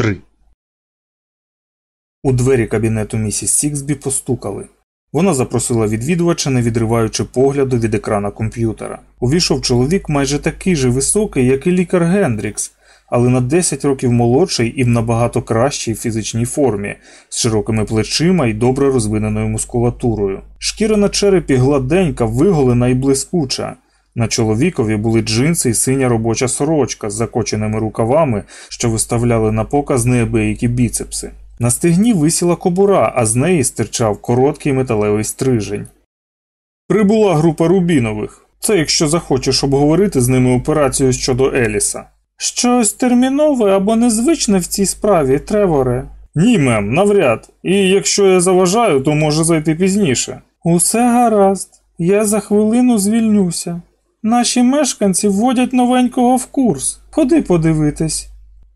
3 У двері кабінету місіс Сіксбі постукали. Вона запросила відвідувача, не відриваючи погляду від екрана комп'ютера. Увійшов чоловік майже такий же високий, як і лікар Гендрікс, але на 10 років молодший і в набагато кращій фізичній формі, з широкими плечима і добре розвиненою мускулатурою. Шкіра на черепі гладенька, виголена і блискуча. На чоловікові були джинси і синя робоча сорочка з закоченими рукавами, що виставляли на показ неабиякі біцепси. На стегні висіла кобура, а з неї стирчав короткий металевий стрижень. Прибула група Рубінових. Це якщо захочеш обговорити з ними операцію щодо Еліса. Щось термінове або незвичне в цій справі, Треворе. Ні, мем, навряд. І якщо я заважаю, то може зайти пізніше. Усе гаразд, я за хвилину звільнюся. Наші мешканці вводять новенького в курс. Ходи подивитись.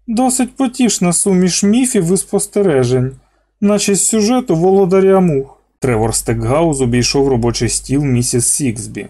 Досить потішна суміш міфів і спостережень, наче з сюжету володаря мух. Тревор Стекгауз обійшов робочий стіл місіс Сіксбі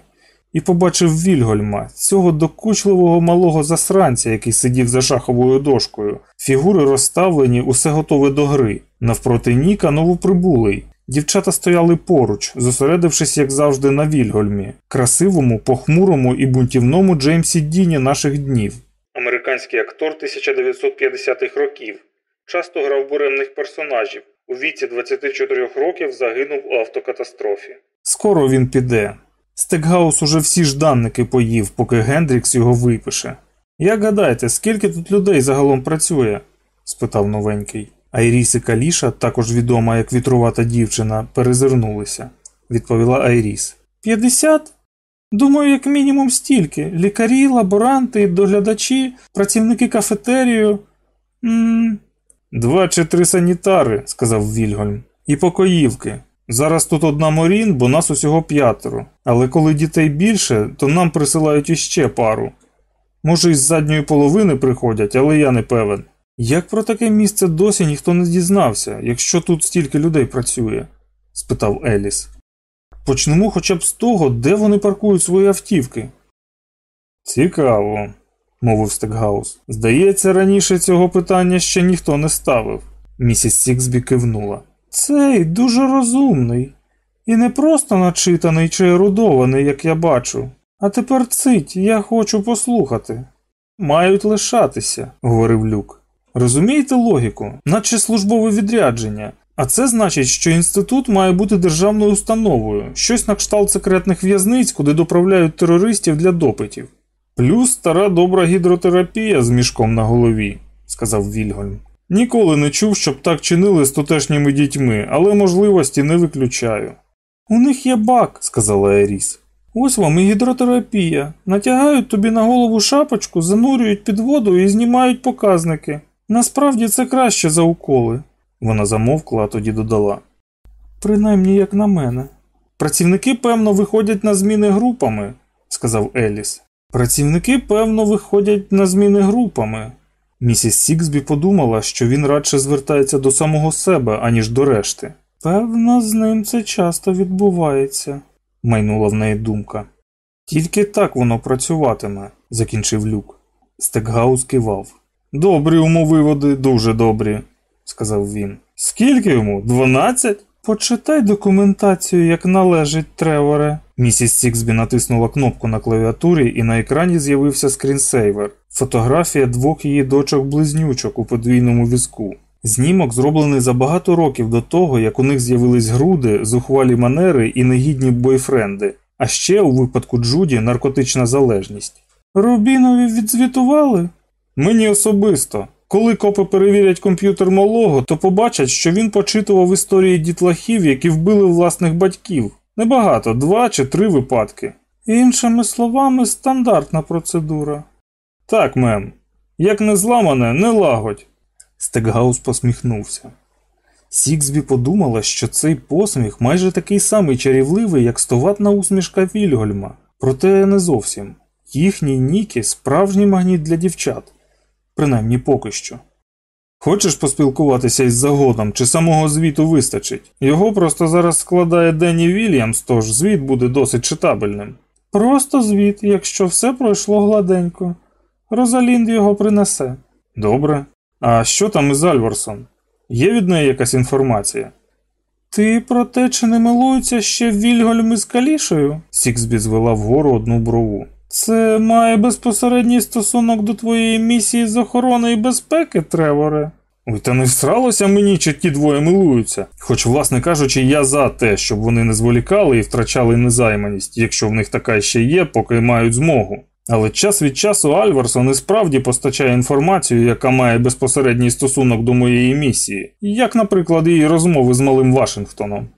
і побачив Вільгольма, цього докучливого малого засранця, який сидів за шаховою дошкою. Фігури розставлені, усе готове до гри. Навпроти Ніка новоприбулий. Дівчата стояли поруч, зосередившись, як завжди, на Вільгольмі, красивому, похмурому і бунтівному Джеймсі Діні наших днів. Американський актор 1950-х років. Часто грав буремних персонажів. У віці 24 років загинув у автокатастрофі. Скоро він піде. Стекгаус уже всі жданники поїв, поки Гендрікс його випише. Як гадаєте, скільки тут людей загалом працює? спитав новенький. Айріс і Каліша, також відома як вітрувата дівчина, перезирнулися, відповіла Айріс. П'ятдесят? Думаю, як мінімум стільки. Лікарі, лаборанти, доглядачі, працівники кафетерію. М Два чи три санітари, сказав Вільгольм, і покоївки. Зараз тут одна морін, бо нас усього п'ятеро. Але коли дітей більше, то нам присилають іще пару. Може, із задньої половини приходять, але я не певен. Як про таке місце досі ніхто не дізнався, якщо тут стільки людей працює? спитав Еліс. Почнемо хоча б з того, де вони паркують свої автівки. Цікаво, мовив Стекгаус. Здається, раніше цього питання ще ніхто не ставив. Місіс Сіксбі кивнула. Цей дуже розумний. І не просто начитаний чи ерудований, як я бачу. А тепер цить, я хочу послухати. Мають лишатися, говорив Люк. Розумієте логіку, наче службове відрядження. А це значить, що інститут має бути державною установою, щось на кшталт секретних в'язниць, куди доправляють терористів для допитів. Плюс стара добра гідротерапія з мішком на голові, сказав Вільгольм. Ніколи не чув, щоб так чинили з тутешніми дітьми, але можливості не виключаю. У них є бак, сказала Еріс. Ось вам і гідротерапія. Натягають тобі на голову шапочку, занурюють під воду і знімають показники. Насправді це краще за уколи. Вона замовкла, а тоді додала. Принаймні, як на мене. Працівники, певно, виходять на зміни групами, сказав Еліс. Працівники, певно, виходять на зміни групами. Місіс Сіксбі подумала, що він радше звертається до самого себе, аніж до решти. Певно, з ним це часто відбувається, майнула в неї думка. Тільки так воно працюватиме, закінчив люк. Стекгаус кивав. Добрі умовиводи, дуже добрі, сказав він. Скільки йому? Дванадцять? Почитай документацію, як належить Треворе. Місіс Сіксбі натиснула кнопку на клавіатурі, і на екрані з'явився скрінсейвер. Фотографія двох її дочок-близнючок у подвійному візку. Знімок зроблений за багато років до того, як у них з'явились груди, зухвалі манери і негідні бойфренди, а ще у випадку Джуді наркотична залежність. Рубінові відзвітували? Мені особисто. Коли копи перевірять комп'ютер малого, то побачать, що він почитував історії дітлахів, які вбили власних батьків. Небагато, два чи три випадки. Іншими словами, стандартна процедура. Так, мем. Як не зламане, не лагодь. Стекгаус посміхнувся. Сіксбі подумала, що цей посміх майже такий самий чарівливий, як стоватна усмішка Вільгольма, проте не зовсім. Їхній Нікі справжній магніт для дівчат, принаймні поки що. Хочеш поспілкуватися із загодом, чи самого звіту вистачить? Його просто зараз складає Денні Вільямс, тож звіт буде досить читабельним. Просто звіт, якщо все пройшло гладенько. Розалінд його принесе. Добре. А що там із Альварсон? Є від неї якась інформація? Ти про те, чи не милується ще Вільгольм із Калішею? Сіксбі звела вгору одну брову. Це має безпосередній стосунок до твоєї місії з охорони і безпеки, Треворе. Ой, та не всралося мені, чи ті двоє милуються. Хоч, власне кажучи, я за те, щоб вони не зволікали і втрачали незайманість, якщо в них така ще є, поки мають змогу. Але час від часу Альварсон і справді постачає інформацію, яка має безпосередній стосунок до моєї місії, як, наприклад, її розмови з малим Вашингтоном.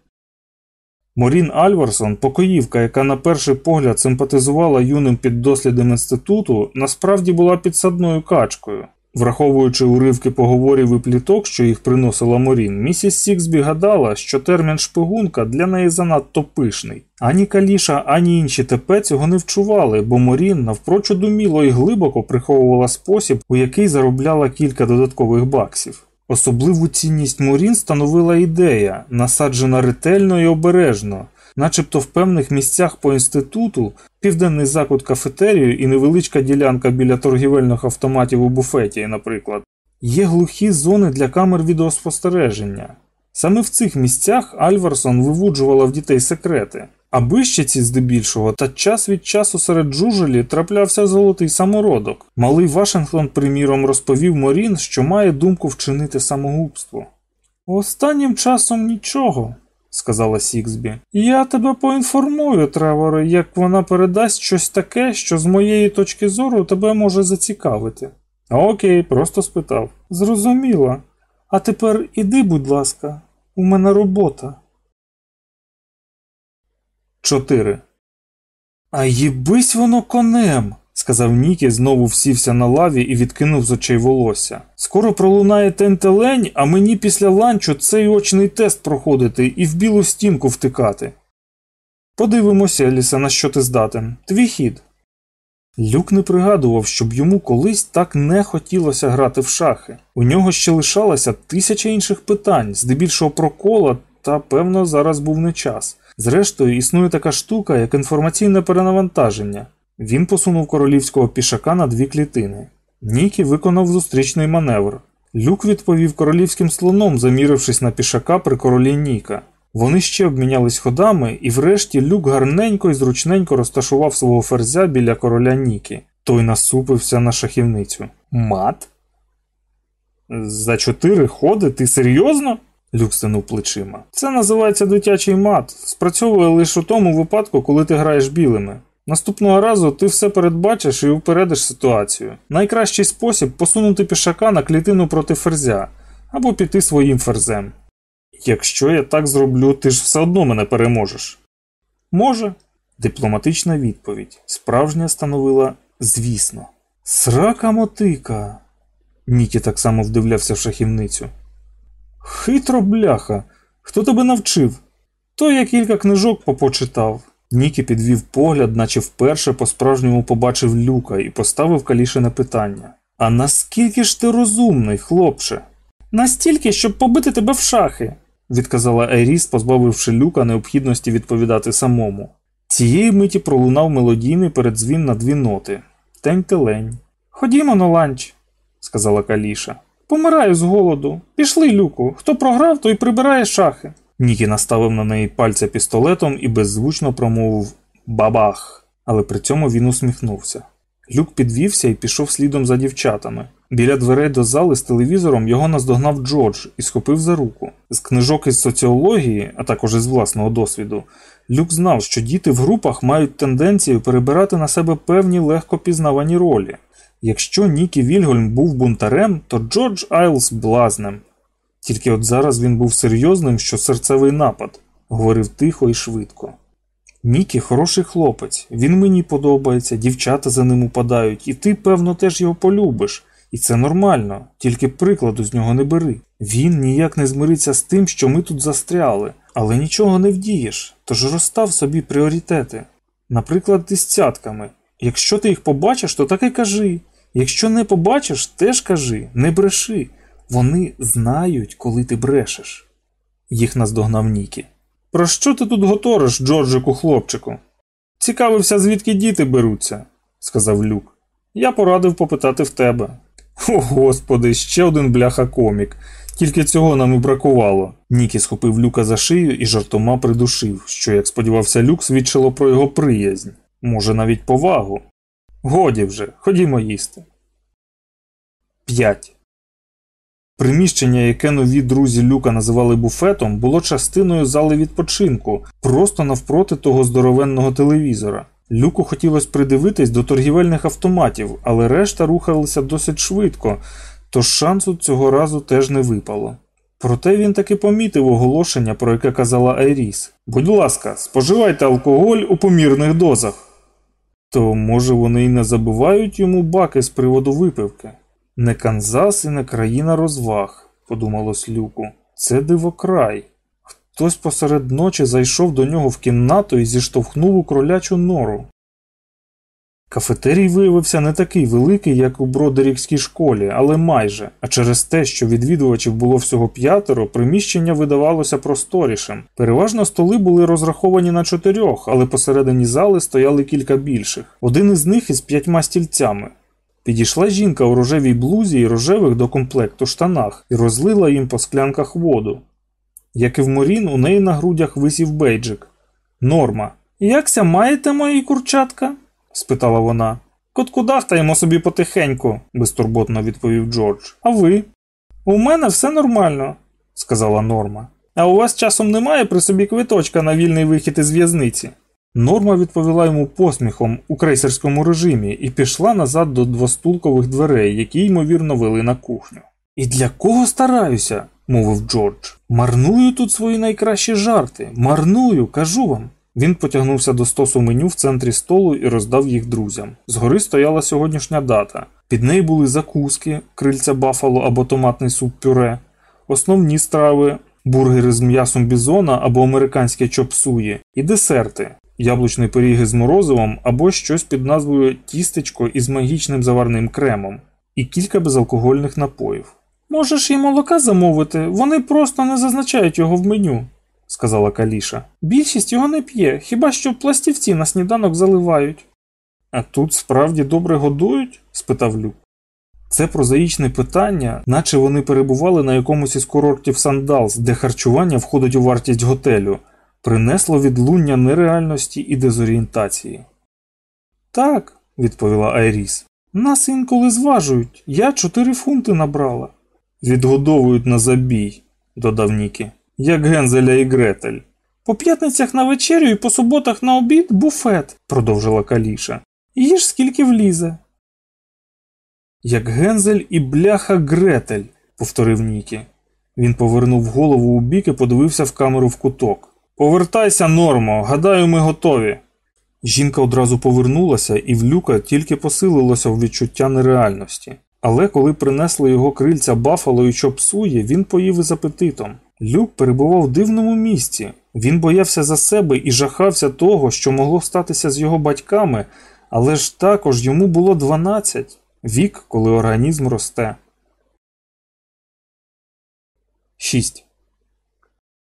Морін Альварсон, покоївка, яка на перший погляд симпатизувала юним піддослідним інституту, насправді була підсадною качкою. Враховуючи уривки поговорів і пліток, що їх приносила Морін, місіс Сіксбі гадала, що термін шпигунка для неї занадто пишний. Ані Каліша, ані інші ТП цього не вчували, бо Морін навпрочуд уміло і глибоко приховувала спосіб, у який заробляла кілька додаткових баксів. Особливу цінність Морін становила ідея, насаджена ретельно і обережно, начебто в певних місцях по інституту, південний закут кафетерію і невеличка ділянка біля торгівельних автоматів у буфеті, наприклад, є глухі зони для камер відеоспостереження. Саме в цих місцях Альварсон вивуджувала в дітей секрети, а бищиці здебільшого та час від часу серед джужелі траплявся золотий самородок. Малий Вашингтон, приміром, розповів Морін, що має думку вчинити самогубство. Останнім часом нічого, сказала Сіксбі. Я тебе поінформую, Треворе, як вона передасть щось таке, що з моєї точки зору тебе може зацікавити. Окей, просто спитав. Зрозуміла. А тепер іди, будь ласка, у мене робота. 4. А їбись воно конем, сказав Нікі, знову всівся на лаві і відкинув з очей волосся. Скоро пролунає тентелень, а мені після ланчу цей очний тест проходити і в білу стінку втикати. Подивимося, Еліса, на що ти здатен. Твій хід. Люк не пригадував, щоб йому колись так не хотілося грати в шахи. У нього ще лишалося тисяча інших питань, здебільшого про кола, та певно зараз був не час. Зрештою, існує така штука, як інформаційне перенавантаження. Він посунув королівського пішака на дві клітини. Нікі виконав зустрічний маневр. Люк відповів королівським слоном, замірившись на пішака при королі Ніка. Вони ще обмінялись ходами, і врешті люк гарненько і зручненько розташував свого ферзя біля короля Ніки. Той насупився на шахівницю. Мат? За чотири ходи? Ти серйозно? Люк стинув плечима. Це називається дитячий мат. Спрацьовує лише у тому випадку, коли ти граєш білими. Наступного разу ти все передбачиш і упередиш ситуацію. Найкращий спосіб посунути пішака на клітину проти ферзя або піти своїм ферзем. Якщо я так зроблю, ти ж все одно мене переможеш. Може, дипломатична відповідь. Справжня становила звісно. Срака мотика. Нікі так само вдивлявся в шахівницю. Хитро бляха. Хто тебе навчив? То я кілька книжок попочитав. Нікі підвів погляд, наче вперше по-справжньому побачив люка і поставив калішине питання. А наскільки ж ти розумний, хлопче? Настільки, щоб побити тебе в шахи, відказала Айріс, позбавивши люка необхідності відповідати самому. Цієї миті пролунав мелодійний передзвін на дві ноти. Тень-телень. Ходімо на ланч, сказала Каліша. Помираю з голоду. Пішли, люку. Хто програв, той прибирає шахи. Нікі наставив на неї пальця пістолетом і беззвучно промовив бабах, але при цьому він усміхнувся. Люк підвівся і пішов слідом за дівчатами. Біля дверей до зали з телевізором його наздогнав Джордж і схопив за руку. З книжок із соціології, а також із власного досвіду, Люк знав, що діти в групах мають тенденцію перебирати на себе певні легко пізнавані ролі. Якщо Нікі Вільгольм був бунтарем, то Джордж Айлс блазнем. Тільки от зараз він був серйозним, що серцевий напад, говорив тихо і швидко. Нікі хороший хлопець, він мені подобається, дівчата за ним упадають, і ти, певно, теж його полюбиш. І це нормально, тільки прикладу з нього не бери. Він ніяк не змириться з тим, що ми тут застряли, але нічого не вдієш, тож розстав собі пріоритети. Наприклад, із цятками. Якщо ти їх побачиш, то так і кажи. Якщо не побачиш, теж кажи, не бреши. Вони знають, коли ти брешеш. Їх наздогнав Нікі. Про що ти тут готориш, Джорджику, хлопчику? Цікавився, звідки діти беруться, сказав Люк. Я порадив попитати в тебе. О, господи, ще один бляха комік. Тільки цього нам і бракувало. Нікі схопив люка за шию і жартома придушив, що, як сподівався, люк свідчило про його приязнь, може навіть повагу. Годі вже, ходімо їсти. 5. Приміщення, яке нові друзі Люка називали буфетом, було частиною зали відпочинку, просто навпроти того здоровенного телевізора. Люку хотілося придивитись до торгівельних автоматів, але решта рухалися досить швидко, тож шансу цього разу теж не випало. Проте він таки помітив оголошення, про яке казала Айріс. Будь ласка, споживайте алкоголь у помірних дозах. То, може, вони й не забувають йому баки з приводу випивки. Не Канзас і не країна розваг, подумалось Люку. Це дивокрай. Хтось посеред ночі зайшов до нього в кімнату і зіштовхнув у кролячу нору. Кафетерій виявився не такий великий, як у бродерікській школі, але майже, а через те, що відвідувачів було всього п'ятеро, приміщення видавалося просторішим. Переважно столи були розраховані на чотирьох, але посередині зали стояли кілька більших, один із них із п'ятьма стільцями. Підійшла жінка у рожевій блузі і рожевих до комплекту штанах і розлила їм по склянках воду. Як і в Морін, у неї на грудях висів бейджик. Норма. Якся маєте, мої курчатка? Спитала вона. Коткудахтаємо собі потихеньку, безтурботно відповів Джордж. А ви? У мене все нормально, сказала Норма. А у вас часом немає при собі квиточка на вільний вихід із в'язниці? Норма відповіла йому посміхом у крейсерському режимі і пішла назад до двостулкових дверей, які ймовірно вели на кухню. І для кого стараюся? мовив Джордж. Марную тут свої найкращі жарти. Марную, кажу вам. Він потягнувся до стосу меню в центрі столу і роздав їх друзям. Згори стояла сьогоднішня дата. Під нею були закуски, крильця бафало або томатний суп пюре, основні страви, бургери з м'ясом бізона або американське чопсуї, і десерти, яблучний пиріг з морозивом або щось під назвою тістечко із магічним заварним кремом, і кілька безалкогольних напоїв. Можеш і молока замовити, вони просто не зазначають його в меню, сказала Каліша. Більшість його не п'є, хіба що пластівці на сніданок заливають. А тут справді добре годують? спитав Люк. Це прозаїчне питання, наче вони перебували на якомусь із курортів Сандалс, де харчування входить у вартість готелю, принесло відлуння нереальності і дезорієнтації. Так, відповіла Айріс. Нас інколи зважують. Я чотири фунти набрала. Відгодовують на забій, додав Нікі, як Гензеля і Гретель. По п'ятницях на вечерю і по суботах на обід буфет, продовжила Каліша. Їж скільки влізе. Як Гензель і бляха Гретель, повторив Нікі. Він повернув голову у бік і подивився в камеру в куток. Повертайся, нормо, гадаю, ми готові. Жінка одразу повернулася, і в люка тільки посилилося в відчуття нереальності. Але коли принесли його крильця бафало і чопсує, він поїв із апетитом. Люк перебував в дивному місці. Він боявся за себе і жахався того, що могло статися з його батьками, але ж також йому було 12. вік, коли організм росте. 6.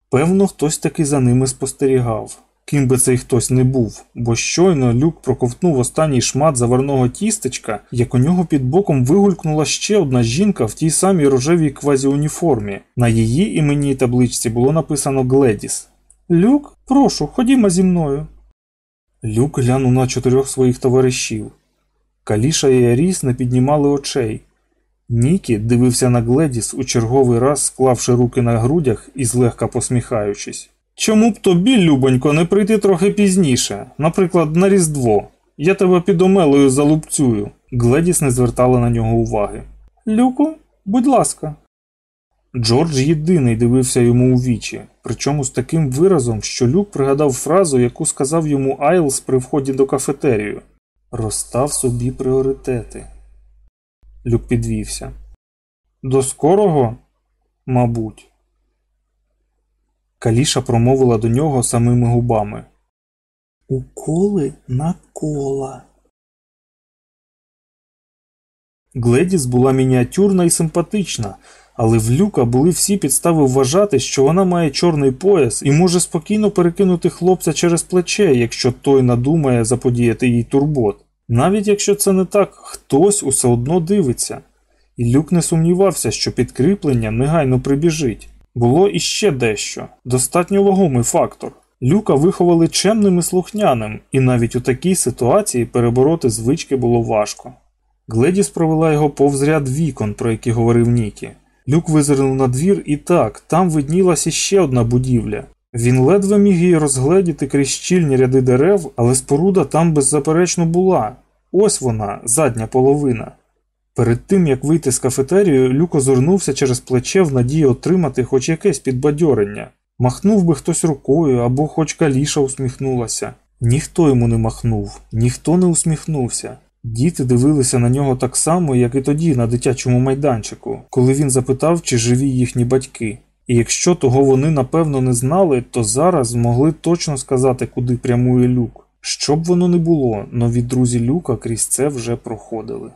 Певно, хтось таки за ними спостерігав. Ким би цей хтось не був, бо щойно люк проковтнув останній шмат заварного тістечка, як у нього під боком вигулькнула ще одна жінка в тій самій рожевій квазіуніформі. На її іменній табличці було написано Гледіс. Люк, прошу, ходімо зі мною. Люк глянув на чотирьох своїх товаришів. Каліша і Аріс не піднімали очей. Нікі дивився на Гледіс у черговий раз, склавши руки на грудях і злегка посміхаючись. Чому б тобі, Любонько, не прийти трохи пізніше, наприклад, на Різдво. Я тебе під омелою залупцюю. Гледіс не звертала на нього уваги. Люку, будь ласка. Джордж єдиний дивився йому у вічі, причому з таким виразом, що Люк пригадав фразу, яку сказав йому Айлс при вході до кафетерію. Розстав собі пріоритети. Люк підвівся. До скорого? Мабуть. Каліша промовила до нього самими губами. Уколи на кола. Гледіс була мініатюрна і симпатична, але в люка були всі підстави вважати, що вона має чорний пояс і може спокійно перекинути хлопця через плече, якщо той надумає заподіяти їй турбот. Навіть якщо це не так, хтось усе одно дивиться. І Люк не сумнівався, що підкріплення негайно прибіжить. Було іще дещо достатньо вагомий фактор. Люка виховали чемним і слухняним, і навіть у такій ситуації перебороти звички було важко. Гледіс провела його повз ряд вікон, про які говорив Нікі. Люк визирнув на двір і так, там виднілася ще одна будівля. Він ледве міг її розгледіти крізь щільні ряди дерев, але споруда там беззаперечно була. Ось вона, задня половина. Перед тим як вийти з кафетерію, Люк озирнувся через плече в надії отримати хоч якесь підбадьорення. Махнув би хтось рукою або хоч каліша усміхнулася. Ніхто йому не махнув, ніхто не усміхнувся. Діти дивилися на нього так само, як і тоді на дитячому майданчику, коли він запитав, чи живі їхні батьки. І якщо того вони напевно не знали, то зараз змогли точно сказати, куди прямує люк. Що б воно не було, нові друзі люка крізь це вже проходили.